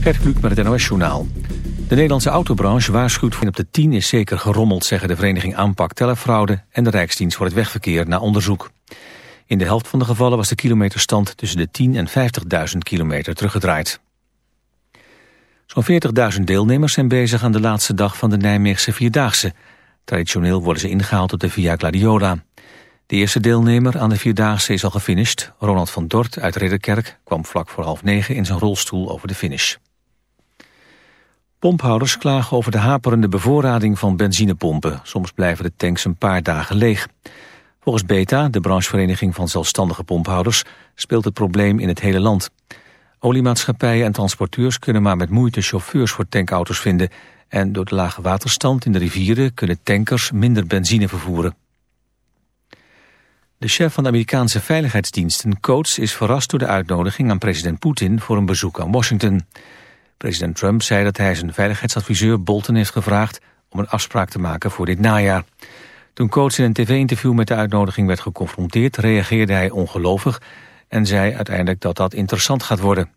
Gert Kluk met het NOS-journaal. De Nederlandse autobranche waarschuwt voor op de 10 is zeker gerommeld... zeggen de vereniging Aanpak Telefraude en de Rijksdienst voor het Wegverkeer na onderzoek. In de helft van de gevallen was de kilometerstand tussen de 10 en 50.000 kilometer teruggedraaid. Zo'n 40.000 deelnemers zijn bezig aan de laatste dag van de Nijmeegse Vierdaagse. Traditioneel worden ze ingehaald op de Via Gladiola. De eerste deelnemer aan de Vierdaagse is al gefinished. Ronald van Dort uit Ridderkerk kwam vlak voor half negen in zijn rolstoel over de finish. Pomphouders klagen over de haperende bevoorrading van benzinepompen. Soms blijven de tanks een paar dagen leeg. Volgens Beta, de branchevereniging van zelfstandige pomphouders, speelt het probleem in het hele land. Oliemaatschappijen en transporteurs kunnen maar met moeite chauffeurs voor tankauto's vinden. En door de lage waterstand in de rivieren kunnen tankers minder benzine vervoeren. De chef van de Amerikaanse veiligheidsdiensten, Coates, is verrast door de uitnodiging aan president Poetin voor een bezoek aan Washington. President Trump zei dat hij zijn veiligheidsadviseur Bolton heeft gevraagd om een afspraak te maken voor dit najaar. Toen Coates in een tv-interview met de uitnodiging werd geconfronteerd, reageerde hij ongelovig en zei uiteindelijk dat dat interessant gaat worden.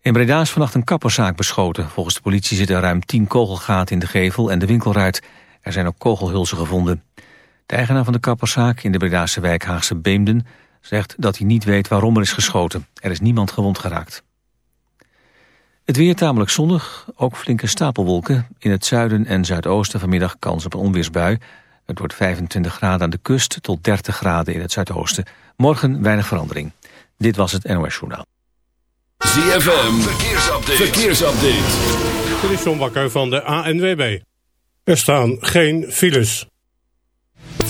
In Breda is vannacht een kapperszaak beschoten. Volgens de politie zitten ruim tien kogelgaten in de gevel en de winkelruit. Er zijn ook kogelhulzen gevonden. De eigenaar van de kapperszaak in de Bredaanse wijk Haagse Beemden zegt dat hij niet weet waarom er is geschoten. Er is niemand gewond geraakt. Het weer tamelijk zonnig, ook flinke stapelwolken. In het zuiden en zuidoosten vanmiddag kans op een onweersbui. Het wordt 25 graden aan de kust tot 30 graden in het zuidoosten. Morgen weinig verandering. Dit was het NOS Journaal. ZFM, verkeersupdate. verkeersupdate. Dit is John Bakker van de ANWB. Er staan geen files.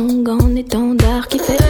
Song en étendard qui fait.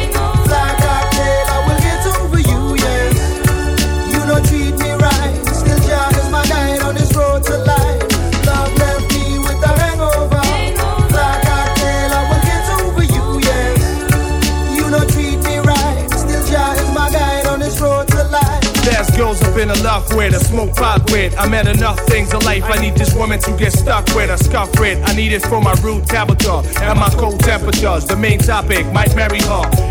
Been love with, I smoke pot with. I met enough things in life. I need this woman to get stuck with, a scuff with. I need it for my rude character and my cold temperatures. The main topic might marry her.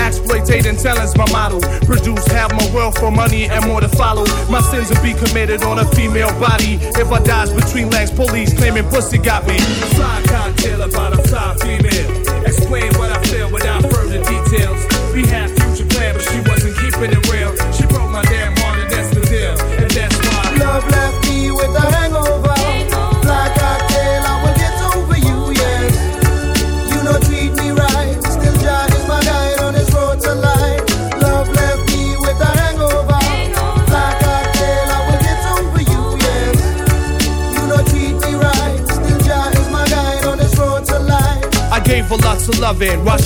exploitating talent's my model. Produce half my wealth for money and more to follow. My sins will be committed on a female body. If I dies between legs, police claiming pussy got me. Fly cocktail about a fly female. Explain what I irrelevant. Watch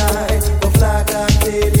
baby.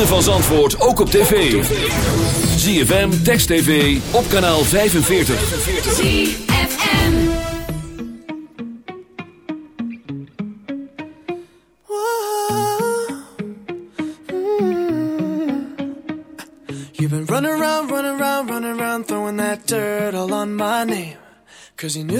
ritme van Zandvoort ook op tv. ZFM, Text TV, op kanaal 45. ZFM You've been running around, running around, running around Throwing that dirt all on my name Cause you knew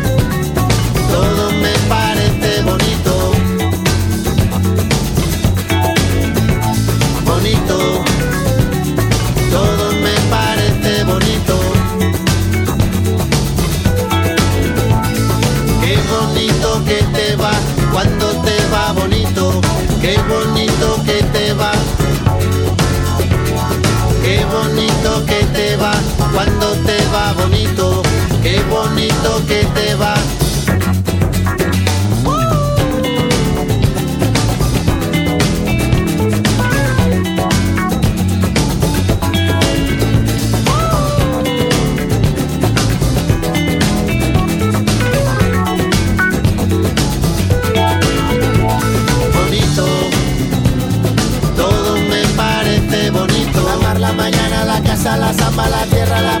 Qué bonito que te va. bonito. Todo me parece bonito. Amar la mañana, la casa, la samba, la tierra, la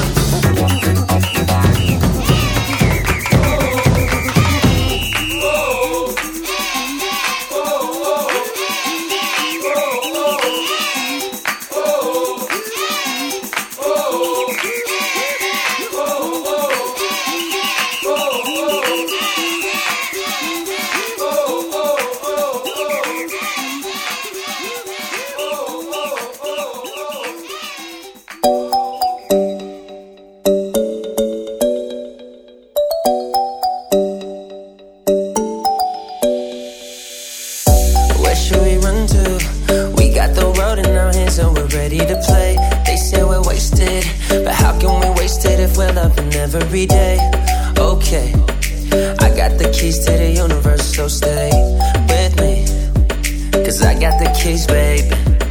Got the keys, baby.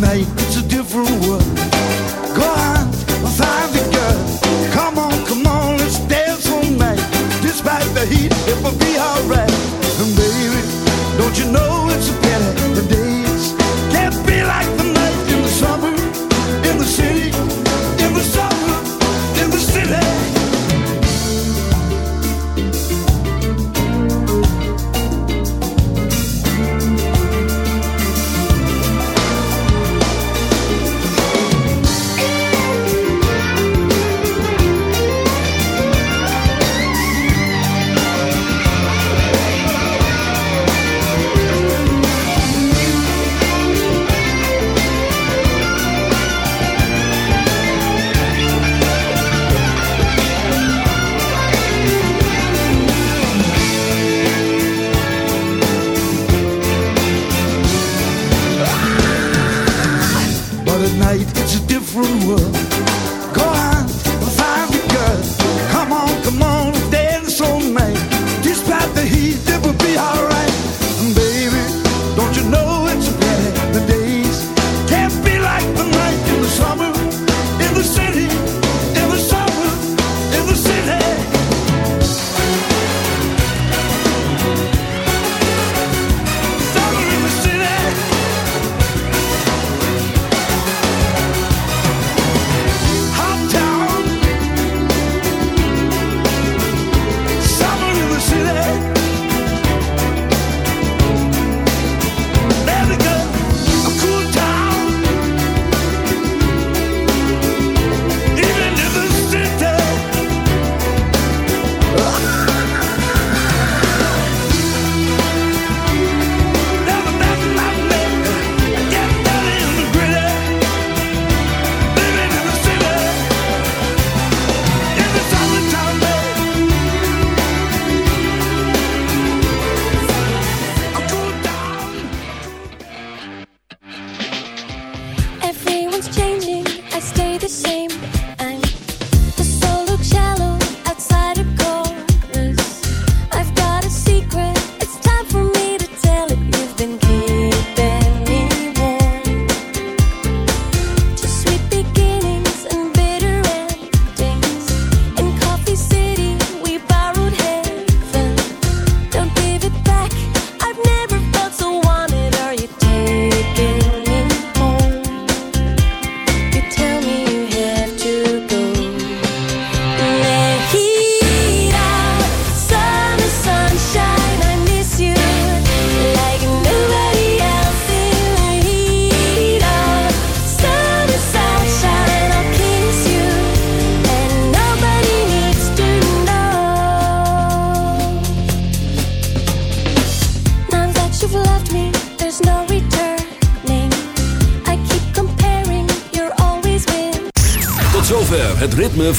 night